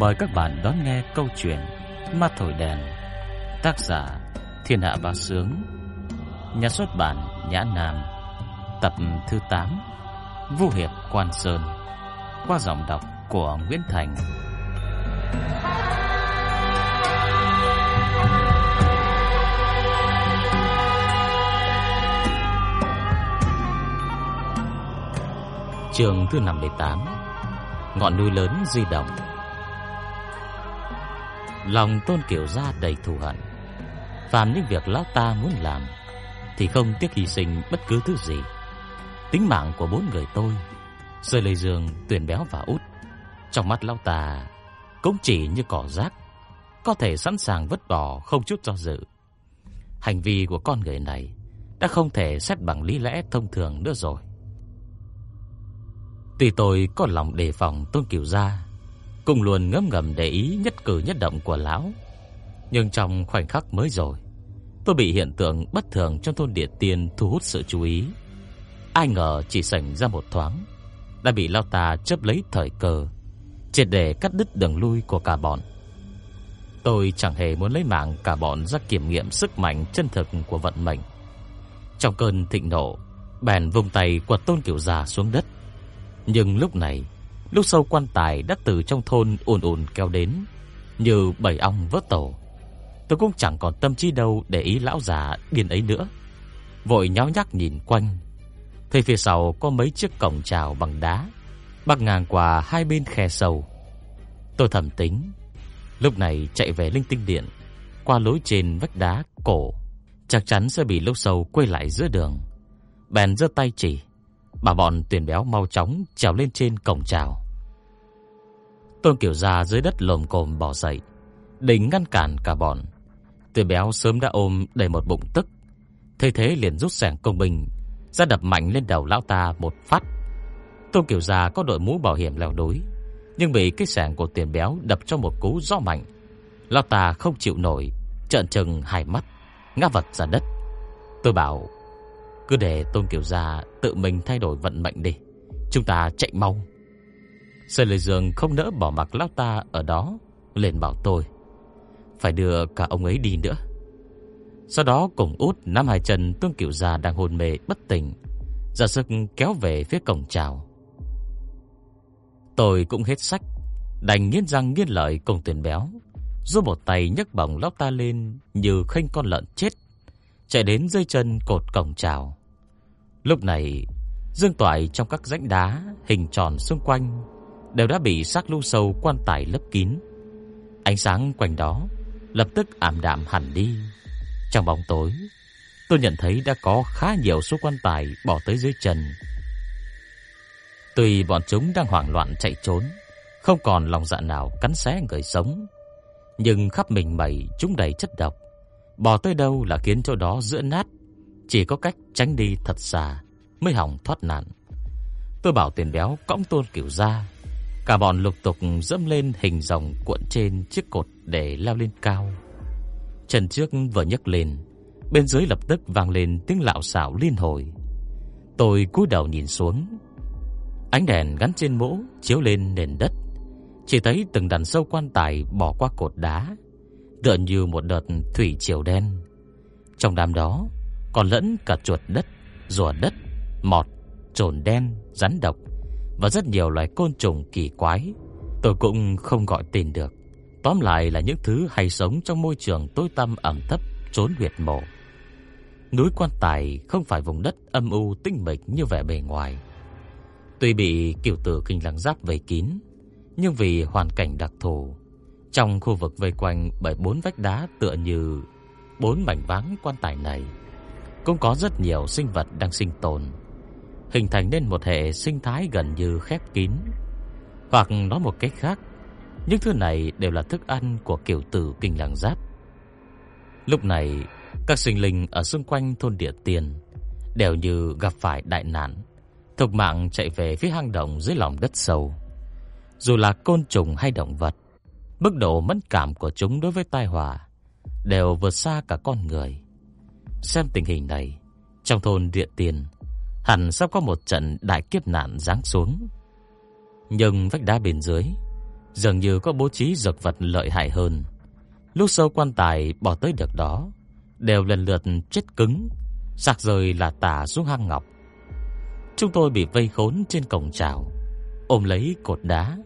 Mời các bạn đón nghe câu chuyện Ma Thổi Đèn, Tác giả Thiên Hạ Bá Sướng, Nhà xuất bản Nhã Nam, Tập thứ 8 Vũ Hiệp Quan Sơn, Qua giọng đọc của Nguyễn Thành. Trường thứ 58 Ngọn núi lớn di động. Lòng tôn kiều gia đầy thù hận. Phàm những việc lão ta muốn làm, Thì không tiếc hy sinh bất cứ thứ gì. Tính mạng của bốn người tôi, Rơi lây giường tuyển béo và út. Trong mắt lão ta, Cũng chỉ như cỏ rác, Có thể sẵn sàng vứt bỏ không chút do dự. Hành vi của con người này Đã không thể xét bằng lý lẽ thông thường nữa rồi. Tuy tôi có lòng đề phòng Tôn Kiều Gia Cùng luôn ngấm ngầm để ý nhất cử nhất động của lão. Nhưng trong khoảnh khắc mới rồi, Tôi bị hiện tượng bất thường trong thôn địa tiên thu hút sự chú ý. Ai ngờ chỉ xảy ra một thoáng, Đã bị lao ta chớp lấy thời cơ, Triệt để cắt đứt đường lui của cả bọn. Tôi chẳng hề muốn lấy mạng cả bọn ra kiểm nghiệm sức mạnh chân thực của vận mệnh. Trong cơn thịnh nộ, Bèn vùng tay quật tôn kiểu già xuống đất. Nhưng lúc này Lúc sâu quan tài đã từ trong thôn ồn ồn kéo đến, Như bầy ong vớt tổ. Tôi cũng chẳng còn tâm trí đâu để ý lão già điên ấy nữa. Vội nháo nhác nhìn quanh. Thấy phía sau có mấy chiếc cổng chào bằng đá, Bắc ngang qua hai bên khe sâu. Tôi thầm tính. Lúc này chạy về linh tinh điện, Qua lối trên vách đá cổ. Chắc chắn sẽ bị lúc sâu quay lại giữa đường. Bèn giơ tay chỉ. Bà bọn tuyển béo mau chóng trèo lên trên cổng trào. Tôn Kiểu Gia dưới đất lồm cồm bỏ dậy, định ngăn cản cả bọn. Tuyển béo sớm đã ôm đầy một bụng tức, thế thế liền rút sẻng công binh ra đập mạnh lên đầu lão ta một phát. Tôn Kiểu Gia có đội mũ bảo hiểm leo núi, nhưng bị cái sẻng của tuyển béo đập cho một cú gió mạnh. Lão ta không chịu nổi, trợn trừng hai mắt, ngã vật ra đất. Tôi bảo cứ để Tôn Kiều Gia tự mình thay đổi vận mệnh đi. Chúng ta chạy mau. Sơn Lê Dương không nỡ bỏ mặc lão ta ở đó, liền bảo tôi. Phải đưa cả ông ấy đi nữa. Sau đó cùng út nắm hai chân Tôn Kiều Gia đang hôn mê bất tỉnh. Ra sức kéo về phía cổng chào. Tôi cũng hết sách. Đành nghiến răng nghiến lợi cùng tuyển béo. Giúp một tay nhấc bỏng lão ta lên như khênh con lợn chết chạy đến dây chân cột cổng chào. Lúc này, dương toại trong các rãnh đá hình tròn xung quanh đều đã bị xác lưu sâu quan tài lấp kín. Ánh sáng quanh đó lập tức ảm đạm hẳn đi. Trong bóng tối, tôi nhận thấy đã có khá nhiều số quan tài bỏ tới dưới chân. tùy bọn chúng đang hoảng loạn chạy trốn, không còn lòng dạ nào cắn xé người sống, nhưng khắp mình mẩy chúng đầy chất độc, bỏ tới đâu là khiến chỗ đó giữa nát chỉ có cách tránh đi thật xa Mới hỏng thoát nạn. Tôi bảo tiền béo cõng tôn kiểu ra Cả bọn lục tục dẫm lên hình rồng cuộn trên chiếc cột để leo lên cao. Chân trước vừa nhấc lên, Bên dưới lập tức vang lên tiếng lạo xạo liên hồi. Tôi cúi đầu nhìn xuống. Ánh đèn gắn trên mũ chiếu lên nền đất. Chỉ thấy từng đàn sâu quan tài bỏ qua cột đá, Tựa như một đợt thủy triều đen. Trong đám đó còn lẫn cả chuột đất, rùa đất, mọt, trồn đen, rắn độc và rất nhiều loài côn trùng kỳ quái. Tôi cũng không gọi tên được. Tóm lại là những thứ hay sống trong môi trường tối tăm ẩm thấp, trốn huyệt mộ. Núi Quan Tài không phải vùng đất âm u tinh mịch như vẻ bề ngoài. Tuy bị kiểu tử kinh lăng giáp vây kín, nhưng vì hoàn cảnh đặc thù, trong khu vực vây quanh bởi bốn vách đá tựa như bốn mảnh váng quan tài này, cũng có rất nhiều sinh vật đang sinh tồn, hình thành nên một hệ sinh thái gần như khép kín. Hoặc nói một cách khác, những thứ này đều là thức ăn của kiểu tử kinh làng giáp. Lúc này, các sinh linh ở xung quanh thôn địa tiền đều như gặp phải đại nạn, thục mạng chạy về phía hang động dưới lòng đất sâu. Dù là côn trùng hay động vật, mức độ mẫn cảm của chúng đối với tai họa đều vượt xa cả con người. Xem tình hình này, trong thôn Địa Tiền hẳn sắp có một trận đại kiếp nạn giáng xuống. Nhưng vách đá bên dưới Dường như có bố trí dược vật lợi hại hơn. Lúc sâu quan tài bỏ tới được đó Đều lần lượt chết cứng Sạc rời là tả xuống hang ngọc. Chúng tôi bị vây khốn trên cổng trào Ôm lấy cột đá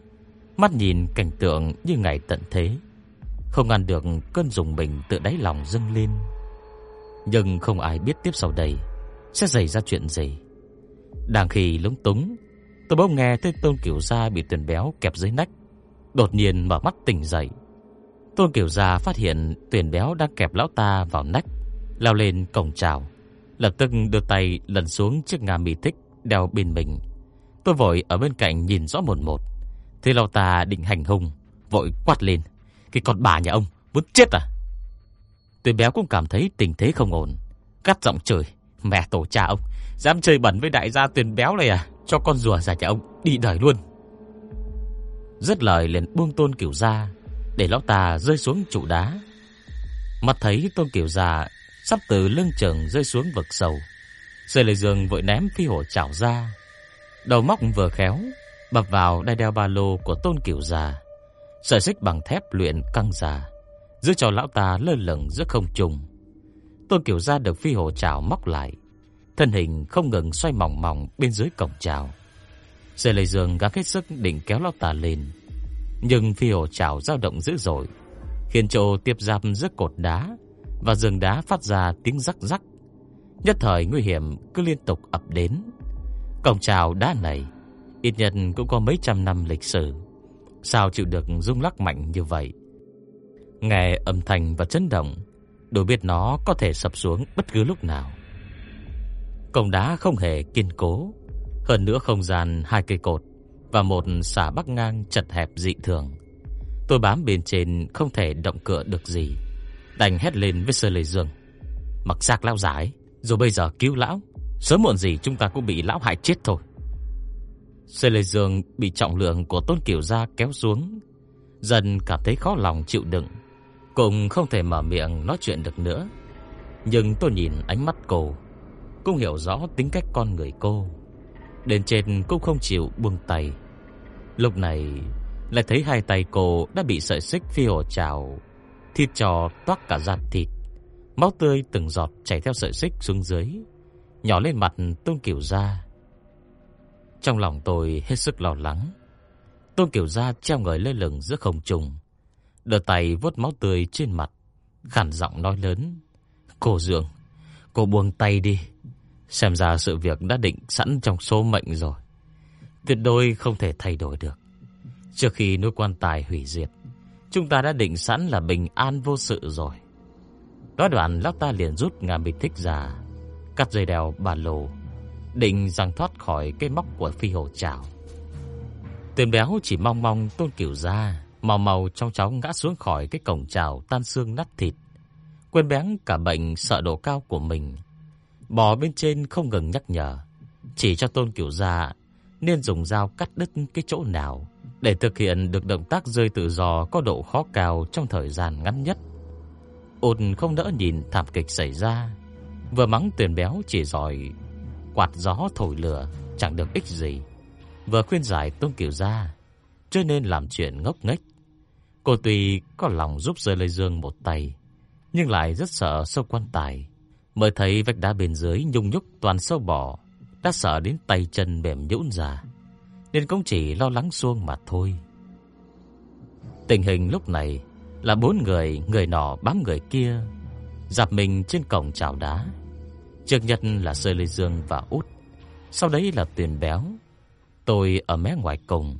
Mắt nhìn cảnh tượng như ngày tận thế. Không ngăn được cơn dùng mình tự đáy lòng dâng lên. Nhưng không ai biết tiếp sau đây Sẽ xảy ra chuyện gì. Đang khi lúng túng, Tôi bỗng nghe thấy Tôn Kiểu Gia bị tuyển béo kẹp dưới nách. Đột nhiên mở mắt tỉnh dậy. Tôn Kiểu Gia phát hiện tuyển béo đang kẹp lão ta vào nách Lao lên cổng chào. Lập tức đưa tay lần xuống chiếc ngà mì thích Đeo bên mình. Tôi vội ở bên cạnh nhìn rõ một một. Thế lão ta định hành hung, Vội quát lên. Cái con bà nhà ông muốn chết à? Tôi béo cũng cảm thấy tình thế không ổn. Cắt giọng trời Mẹ tổ cha ông, Dám chơi bẩn với đại gia tuyển béo này à? Cho con rùa già nhà ông đi đời luôn. Rất lời liền buông tôn kiểu ra, Để lão ta rơi xuống trụ đá. Mặt thấy tôn kiểu già Sắp từ lưng chừng rơi xuống vực sầu Rơi lệ giường vội ném phi hổ chảo ra. Đầu móc vừa khéo, Bập vào đai đeo ba lô của tôn kiểu già, Sợi xích bằng thép luyện căng già. Giữ cho lão ta lơ lửng giữa không trung. Tôn kiểu gia được phi hồ chảo móc lại. Thân hình không ngừng xoay mỏng mỏng bên dưới cổng chảo Rơi lệ giường gắng hết sức định kéo lão ta lên. Nhưng phi hồ chảo dao động dữ dội, Khiến chỗ tiếp giáp giữa cột đá Và giường đá phát ra tiếng rắc rắc. Nhất thời nguy hiểm cứ liên tục ập đến. Cổng chào đá này, Ít nhất cũng có mấy trăm năm lịch sử. Sao chịu được rung lắc mạnh như vậy? Nghe âm thanh và chấn động, Đủ biết nó có thể sập xuống bất cứ lúc nào. Cổng đá không hề kiên cố, Hơn nữa không gian hai cây cột Và một xả bắc ngang chật hẹp dị thường. Tôi bám bên trên không thể động cửa được gì, Đành hét lên với Sơ Lệ Dương. Mặc xác lão giải Rồi bây giờ cứu lão, Sớm muộn gì chúng ta cũng bị lão hại chết thôi. Sơ Lệ Dương bị trọng lượng của Tôn Kiều Gia kéo xuống, Dần cảm thấy khó lòng chịu đựng. Cũng không thể mở miệng nói chuyện được nữa. Nhưng tôi nhìn ánh mắt cô, Cũng hiểu rõ tính cách con người cô. Đến trên cũng không chịu buông tay. Lúc này, lại thấy hai tay cô đã bị sợi xích phi hổ trào Thịt trò toát cả da thịt, Máu tươi từng giọt chảy theo sợi xích xuống dưới, Nhỏ lên mặt Tôn Kiều Gia. Trong lòng tôi hết sức lo lắng. Tôn Kiều Gia treo người lên lửng giữa không trùng. Đờ tay vuốt máu tươi trên mặt Khản giọng nói lớn, Cô Dượng, Cô buông tay đi. Xem ra sự việc đã định sẵn trong số mệnh rồi. Tuyệt đối không thể thay đổi được. Trước khi nuôi quan tài hủy diệt, Chúng ta đã định sẵn là bình an vô sự rồi. Nói đoạn, lão ta liền rút ngà bịch thích ra, Cắt dây đèo bản lồ Định rằng thoát khỏi cái móc của phi hồ trào. Tuyền béo chỉ mong mong tôn kiểu ra Màu màu trong cháu ngã xuống khỏi cái cổng trào tan xương nát thịt. Quên bén cả bệnh sợ độ cao của mình. Bò bên trên không ngừng nhắc nhở. Chỉ cho tôn kiểu già Nên dùng dao cắt đứt cái chỗ nào Để thực hiện được động tác rơi tự do Có độ khó cao trong thời gian ngắn nhất. Ôn không đỡ nhìn thảm kịch xảy ra. Vừa mắng tuyển béo chỉ giỏi, Quạt gió thổi lửa, Chẳng được ích gì. Vừa khuyên giải Tôn Kiều Gia Chưa nên làm chuyện ngốc nghếch. Cô tuy có lòng giúp rơi lây dương một tay, Nhưng lại rất sợ sâu quan tài. Mới thấy vách đá bên dưới nhung nhúc toàn sâu bò, Đã sợ đến tay chân mềm nhũn ra, Nên cũng chỉ lo lắng xuông mà thôi. Tình hình lúc này Là bốn người Người nọ bám người kia Dạp mình trên cổng chào đá. Trước nhất là Sơ Lê Dương và Út, Sau đấy là Tuyền Béo. Tôi ở mé ngoài cùng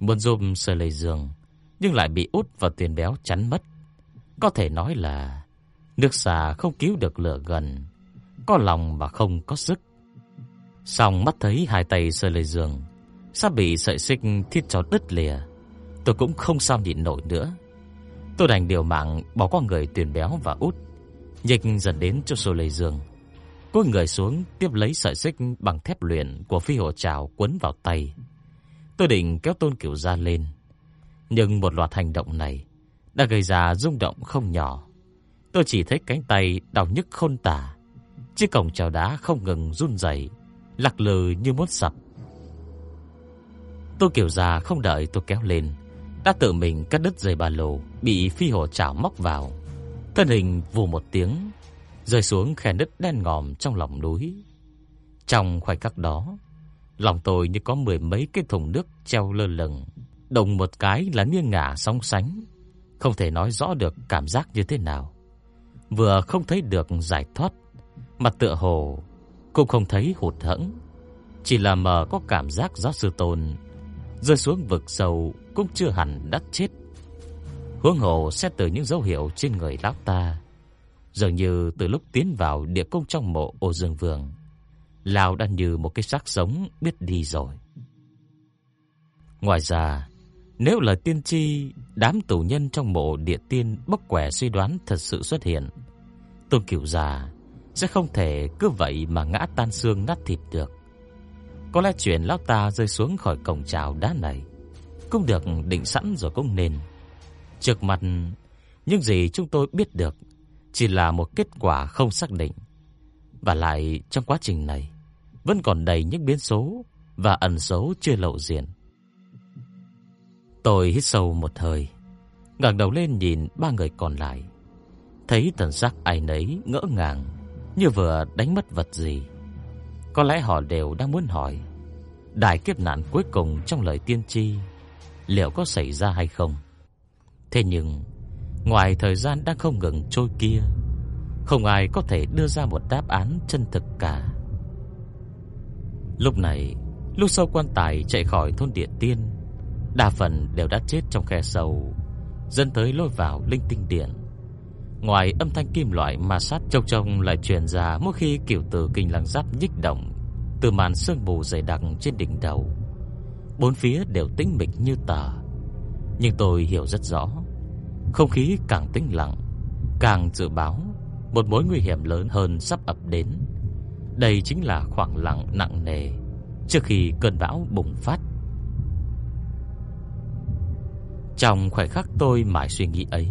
Muốn giúp Sơ Lê Dương. Nhưng lại bị Út và Tuyền Béo chắn mất Có thể nói là Nước xà không cứu được lửa gần Có lòng mà không có sức Xong mắt thấy hai tay sờ lên giường, Sắp bị sợi xích thiết cho đứt lìa Tôi cũng không sao nhịn nổi nữa Tôi đành điều mạng bỏ qua người tuyển Béo và Út Nhịch dần đến cho sô lầy giường. Cô người xuống tiếp lấy sợi xích bằng thép luyện của phi hộ trào quấn vào tay. Tôi định kéo tôn kiểu ra lên. Nhưng một loạt hành động này đã gây ra rung động không nhỏ. Tôi chỉ thấy cánh tay đau nhức khôn tả. Chiếc cổng chào đá không ngừng run rẩy, lắc lư như muốn sập. Tôi kiểu già không đợi tôi kéo lên, đã tự mình cắt đứt dây ba lô bị phi hổ chảo móc vào. Thân hình vù một tiếng, rơi xuống khe nứt đen ngòm trong lòng núi. Trong khoảnh khắc đó, lòng tôi như có mười mấy cái thùng nước treo lơ lửng, đồng một cái là nghiêng ngả sóng sánh, không thể nói rõ được cảm giác như thế nào. Vừa không thấy được giải thoát, mặt tựa hồ cũng không thấy hụt hẫng, chỉ là mờ có cảm giác gió sư tôn rơi xuống vực sâu cũng chưa hẳn đắt chết. Huống hồ xét từ những dấu hiệu trên người lão ta, dường như từ lúc tiến vào địa cung trong mộ Ô Dương Vương, lão đã như một cái xác sống biết đi rồi. Ngoài ra, nếu lời tiên tri đám tù nhân trong mộ địa tiên bốc quẻ suy đoán thật sự xuất hiện, Tôn Cửu già sẽ không thể cứ vậy mà ngã tan xương nát thịt được. Có lẽ chuyện lão ta rơi xuống khỏi cổng chào đá này cũng được định sẵn rồi cũng nên. Trước mặt, những gì chúng tôi biết được chỉ là một kết quả không xác định. Và lại trong quá trình này vẫn còn đầy những biến số và ẩn số chưa lộ diện. Tôi hít sâu một hơi, ngẩng đầu lên nhìn ba người còn lại, thấy thần sắc ai nấy ngỡ ngàng, như vừa đánh mất vật gì. Có lẽ họ đều đang muốn hỏi, đại kiếp nạn cuối cùng trong lời tiên tri liệu có xảy ra hay không. Thế nhưng, ngoài thời gian đang không ngừng trôi kia, không ai có thể đưa ra một đáp án chân thực cả. Lúc này, lúc sau quan tài chạy khỏi thôn địa tiên, đa phần đều đã chết trong khe sâu, dân tới lôi vào linh tinh điện. Ngoài âm thanh kim loại ma sát trông trông lại truyền ra mỗi khi kiểu tử kinh lăng giáp nhích động từ màn sương mù dày đặc trên đỉnh đầu. Bốn phía đều tĩnh mịch như tờ. Nhưng tôi hiểu rất rõ, không khí càng tĩnh lặng, càng dự báo một mối nguy hiểm lớn hơn sắp ập đến. Đây chính là khoảng lặng nặng nề trước khi cơn bão bùng phát. Trong khoảnh khắc tôi mãi suy nghĩ ấy,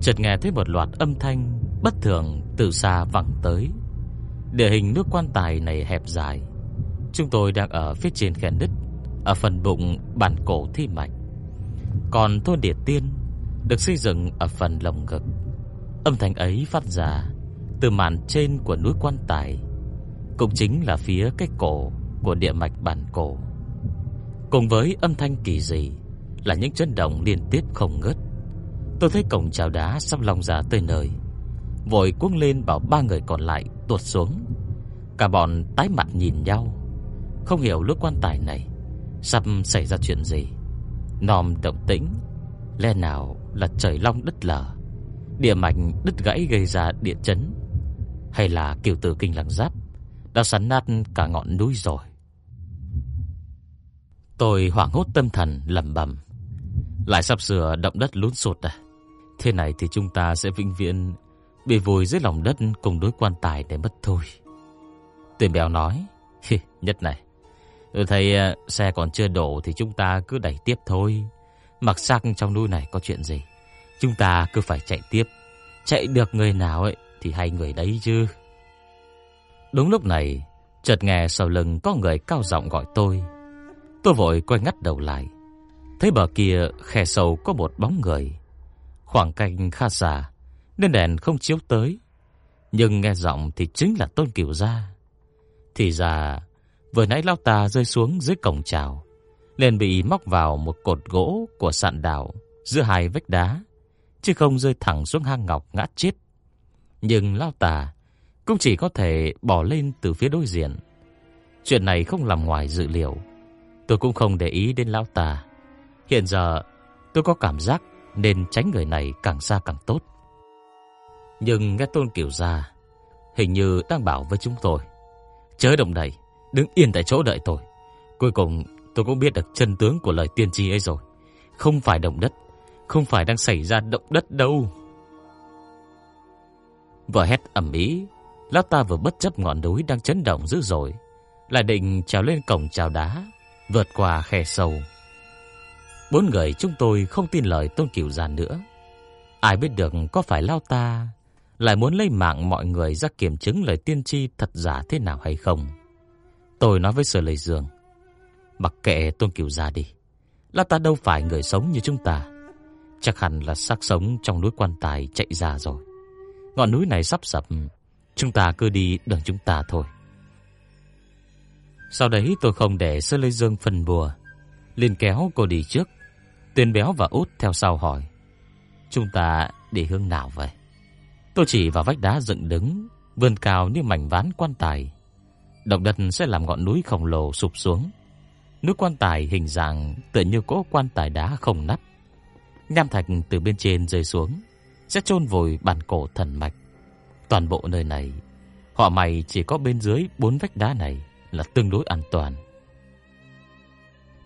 chợt nghe thấy một loạt âm thanh bất thường từ xa vẳng tới. Địa hình nước quan tài này hẹp dài. Chúng tôi đang ở phía trên khe nứt, ở phần bụng bản cổ thi mạch. Còn thôn địa tiên được xây dựng ở phần lồng ngực. Âm thanh ấy phát ra từ màn trên của núi quan tài, cũng chính là phía cái cổ của địa mạch bản cổ. Cùng với âm thanh kỳ dị là những chấn động liên tiếp không ngớt. Tôi thấy cổng chào đá sắp lòng ra tới nơi, vội cuống lên bảo ba người còn lại tuột xuống. Cả bọn tái mặt nhìn nhau, không hiểu lúc quan tài này sắp xảy ra chuyện gì. Nòm động tĩnh, lẽ nào là trời long đất lở, địa mạch đứt gãy gây ra địa chấn, hay là kiều tử kinh lăng giáp đã sắn nát cả ngọn núi rồi. Tôi hoảng hốt tâm thần lẩm bẩm, lại sắp sửa động đất lún sụt à? Thế này thì chúng ta sẽ vĩnh viễn bị vùi dưới lòng đất cùng đối quan tài để mất thôi. Tiền béo nói, nhất này, ừ, tôi thấy à, xe còn chưa đổ thì chúng ta cứ đẩy tiếp thôi. Mặc sắc trong núi này có chuyện gì, chúng ta cứ phải chạy tiếp. Chạy được người nào ấy thì hay người đấy chứ. Đúng lúc này, chợt nghe sau lưng có người cao giọng gọi tôi. Tôi vội quay ngắt đầu lại. Thấy bờ kia khe sâu có một bóng người. Khoảng cách khá xa, nên đèn không chiếu tới. Nhưng nghe giọng thì chính là Tôn Kiều Gia. Thì ra, vừa nãy lão ta rơi xuống dưới cổng chào, liền bị móc vào một cột gỗ của sạn đảo giữa hai vách đá, chứ không rơi thẳng xuống hang ngọc ngã chết. Nhưng lão ta cũng chỉ có thể bỏ lên từ phía đối diện. Chuyện này không nằm ngoài dự liệu. Tôi cũng không để ý đến lão ta. Hiện giờ tôi có cảm giác nên tránh người này càng xa càng tốt. Nhưng nghe Tôn Kiều ra hình như đang bảo với chúng tôi, chớ động đậy, đứng yên tại chỗ đợi tôi. Cuối cùng tôi cũng biết được chân tướng của lời tiên tri ấy rồi. Không phải động đất, không phải đang xảy ra động đất đâu. Vừa hét ầm ĩ, lão ta vừa bất chấp ngọn núi đang chấn động dữ dội, lại định trèo lên cổng trào đá, vượt qua khe sâu. Bốn người chúng tôi không tin lời Tôn Cửu Giàn nữa. Ai biết được có phải lão ta lại muốn lấy mạng mọi người ra kiểm chứng lời tiên tri thật giả thế nào hay không? Tôi nói với Sở Lệ Dương, mặc kệ Tôn Cửu Già đi. Là ta đâu phải người sống như chúng ta Chắc hẳn là xác sống trong núi quan tài chạy ra rồi Ngọn núi này sắp sập Chúng ta cứ đi đường chúng ta thôi Sau đấy tôi không để Sơ Lê Dương phần bùa liền kéo cô đi trước. Tuyền béo và út theo sau hỏi, Chúng ta đi hướng nào vậy? Tôi chỉ vào vách đá dựng đứng, Vươn cao như mảnh ván quan tài. Động đất sẽ làm ngọn núi khổng lồ sụp xuống. Núi quan tài hình dạng tựa như cỗ quan tài đá không nắp. Nham thạch từ bên trên rơi xuống, Sẽ chôn vùi bản cổ thần mạch. Toàn bộ nơi này, Họ mày chỉ có bên dưới bốn vách đá này Là tương đối an toàn.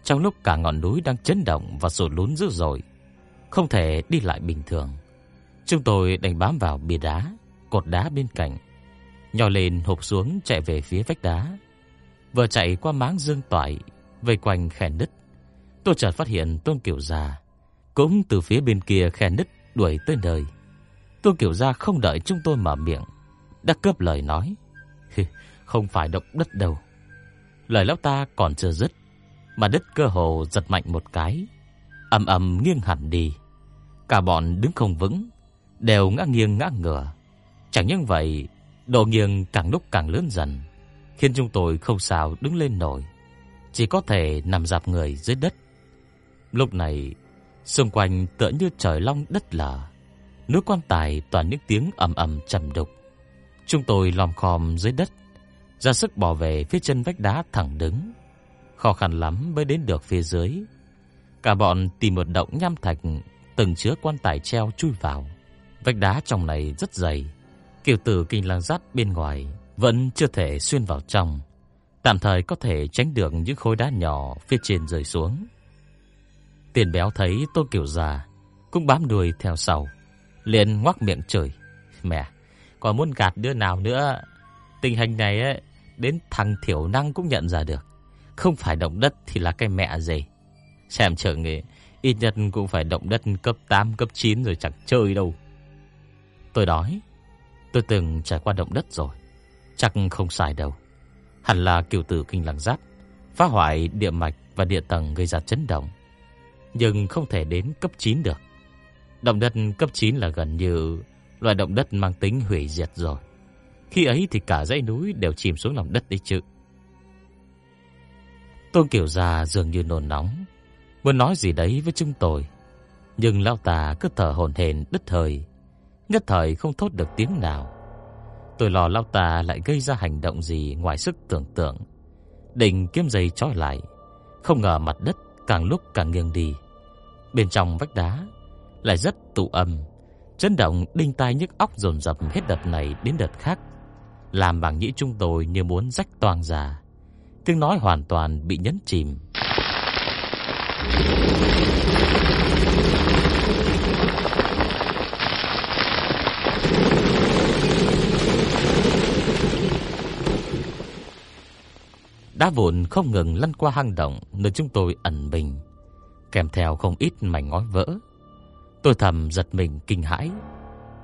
Trong lúc cả ngọn núi đang chấn động Và sụt lún dữ dội, Không thể đi lại bình thường, Chúng tôi đành bám vào bia đá, Cột đá bên cạnh, Nhò lên hộp xuống chạy về phía vách đá. Vừa chạy qua máng dương toại, Vây quanh khe nứt, Tôi chợt phát hiện Tôn Kiểu Già Cũng từ phía bên kia khe nứt đuổi tới nơi. Tôn Kiểu Gia không đợi chúng tôi mở miệng, Đã cướp lời nói. Không phải động đất đâu. Lời lão ta còn chưa dứt mà đất cơ hồ giật mạnh một cái. Ầm ầm nghiêng hẳn đi. Cả bọn đứng không vững, Đều ngã nghiêng ngã ngửa. Chẳng những vậy, Độ nghiêng càng lúc càng lớn dần, Khiến chúng tôi không sao đứng lên nổi. Chỉ có thể nằm dạp người dưới đất. Lúc này, Xung quanh tựa như trời long đất lở. Núi quan tài toàn những tiếng ầm ầm trầm đục. Chúng tôi lòm khom dưới đất, Ra sức bỏ về phía chân vách đá thẳng đứng. Khó khăn lắm mới đến được phía dưới. Cả bọn tìm một động nham thạch Từng chứa quan tài treo chui vào. Vách đá trong này rất dày. Kiểu tử kinh lang rát bên ngoài Vẫn chưa thể xuyên vào trong. Tạm thời có thể tránh được những khối đá nhỏ Phía trên rơi xuống. Tiền béo thấy tô kiểu già Cũng bám đuôi theo sau liền ngoác miệng chửi. Mẹ còn muốn gạt đứa nào nữa? Tình hình này ấy, Đến thằng thiểu năng cũng nhận ra được. Không phải động đất thì là cái mẹ gì? Xem trở nghề Ít nhất cũng phải động đất cấp 8, cấp 9 rồi chẳng chơi đâu. Tôi đói. Tôi từng trải qua động đất rồi. Chắc không sai đâu. Hẳn là kiểu tử kinh lăng giáp Phá hoại địa mạch và địa tầng gây ra chấn động. Nhưng không thể đến cấp 9 được. Động đất cấp 9 là gần như Loại động đất mang tính hủy diệt rồi. Khi ấy thì cả dãy núi đều chìm xuống lòng đất đi chứ. Tôn Kiều Gia dường như nôn nóng. Muốn nói gì đấy với chúng tôi. Nhưng lão tà cứ thở hổn hển, đứt hơi. Nhất thời không thốt được tiếng nào. Tôi lo lão tà lại gây ra hành động gì ngoài sức tưởng tượng. Định kiếm dây trói lại. Không ngờ mặt đất càng lúc càng nghiêng đi. Bên trong vách đá Lại rất tụ âm. Chấn động đinh tai nhức óc dồn dập hết đợt này đến đợt khác. Làm bằng nhĩ chúng tôi như muốn rách toang ra. Tiếng nói hoàn toàn bị nhấn chìm Đá vụn không ngừng lăn qua hang động nơi chúng tôi ẩn mình, kèm theo không ít mảnh ngói vỡ. Tôi thầm giật mình kinh hãi.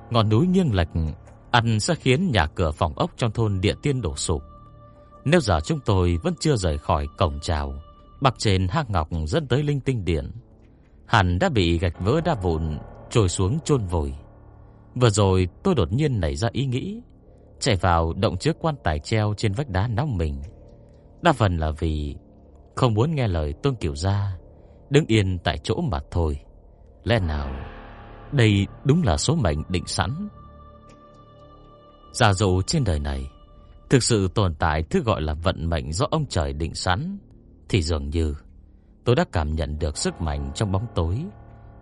Ngọn núi nghiêng lệch ăn sẽ khiến nhà cửa phòng ốc trong thôn Địa Tiên đổ sụp. Nếu giờ chúng tôi vẫn chưa rời khỏi cổng chào, bậc trên hang ngọc dẫn tới linh tinh điện, hẳn đã bị gạch vỡ đá vụn trôi xuống chôn vùi. Vừa rồi tôi đột nhiên nảy ra ý nghĩ chạy vào động trước quan tài treo trên vách đá nóng mình. Đa phần là vì không muốn nghe lời Tôn Kiều Gia, đứng yên tại chỗ mà thôi. Lẽ nào đây đúng là số mệnh định sẵn? Giả dụ trên đời này thực sự tồn tại thứ gọi là vận mệnh do ông trời định sẵn, thì dường như tôi đã cảm nhận được sức mạnh trong bóng tối,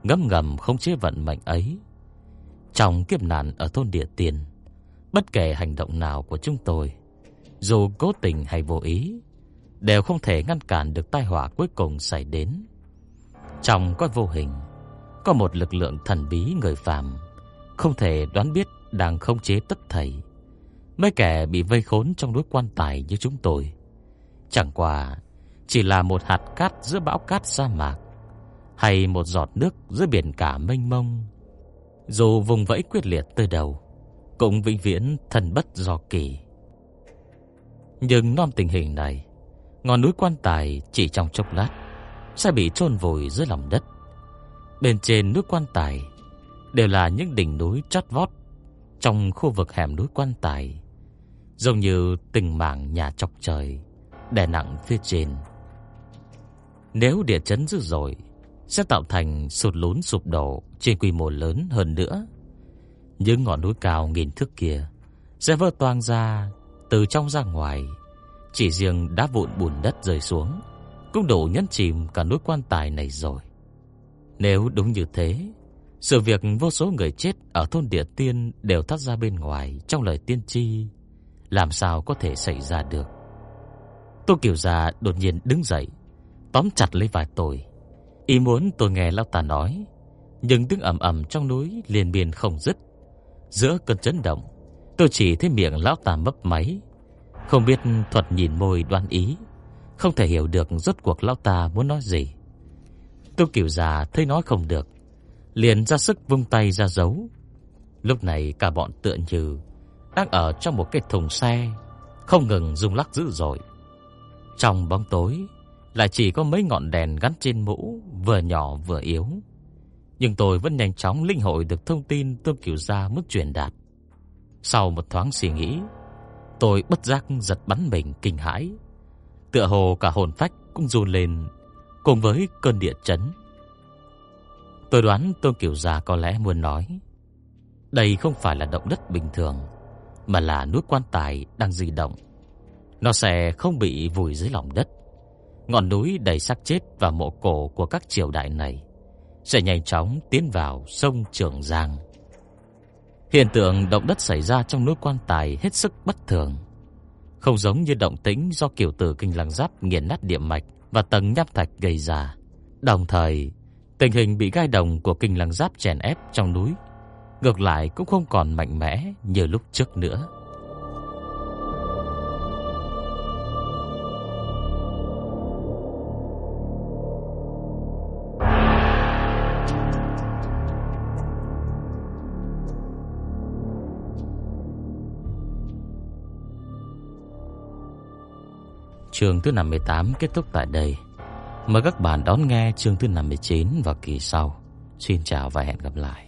ngấm ngầm không chế vận mệnh ấy. Trong kiếp nạn ở thôn địa tiền, bất kể hành động nào của chúng tôi, dù cố tình hay vô ý, đều không thể ngăn cản được tai họa cuối cùng xảy đến. Trong coi vô hình, có một lực lượng thần bí người phàm không thể đoán biết đang khống chế tất thảy. Mấy kẻ bị vây khốn trong núi quan tài như chúng tôi, chẳng qua chỉ là một hạt cát giữa bão cát sa mạc, hay một giọt nước giữa biển cả mênh mông. Dù vùng vẫy quyết liệt tới đầu, cũng vĩnh viễn thần bất do kỳ. Nhưng non tình hình này, ngọn núi quan tài chỉ trong chốc lát sẽ bị chôn vùi dưới lòng đất. Bên trên núi quan tài đều là những đỉnh núi chót vót trong khu vực hẻm núi quan tài, giống như từng mảng nhà chọc trời đè nặng phía trên. Nếu địa chấn dữ dội, sẽ tạo thành sụt lún sụp đổ trên quy mô lớn hơn nữa. Những ngọn núi cao nghìn thước kia sẽ vỡ toang ra từ trong ra ngoài. Chỉ riêng đá vụn bùn đất rơi xuống cũng đủ nhấn chìm cả núi quan tài này rồi. Nếu đúng như thế, sự việc vô số người chết ở thôn Địa Tiên đều thoát ra bên ngoài trong lời tiên tri, làm sao có thể xảy ra được? Tô Kiều Gia đột nhiên đứng dậy, tóm chặt lấy vai tôi. Ý muốn tôi nghe lão ta nói, nhưng tiếng ầm ầm trong núi liền miên không dứt. Giữa cơn chấn động, tôi chỉ thấy miệng lão ta mấp máy, không biết thuật nhìn môi đoan ý, không thể hiểu được rốt cuộc lão ta muốn nói gì. Tô Kiều Gia thấy nói không được, liền ra sức vung tay ra dấu. Lúc này cả bọn tựa như đang ở trong một cái thùng xe, không ngừng rung lắc dữ dội. Trong bóng tối là chỉ có mấy ngọn đèn gắn trên mũ, vừa nhỏ vừa yếu. Nhưng tôi vẫn nhanh chóng linh hội được thông tin Tương Kiều Gia muốn truyền đạt. Sau một thoáng suy nghĩ, tôi bất giác giật bắn mình kinh hãi. Tựa hồ cả hồn phách cũng run lên cùng với cơn địa chấn. Tôi đoán Tôn Kiều Gia có lẽ muốn nói, đây không phải là động đất bình thường, mà là núi quan tài đang di động. Nó sẽ không bị vùi dưới lòng đất. Ngọn núi đầy xác chết và mộ cổ của các triều đại này sẽ nhanh chóng tiến vào sông Trường Giang. Hiện tượng động đất xảy ra trong núi quan tài hết sức bất thường, không giống như động tĩnh do kiểu tử kinh lăng giáp nghiền nát địa mạch và tầng nháp thạch gây ra. Đồng thời, tình hình bị gai đồng của kinh lăng giáp chèn ép trong núi ngược lại cũng không còn mạnh mẽ như lúc trước nữa. Chương thứ 58 kết thúc tại đây. Mời các bạn đón nghe chương thứ 59 vào kỳ sau. Xin chào và hẹn gặp lại.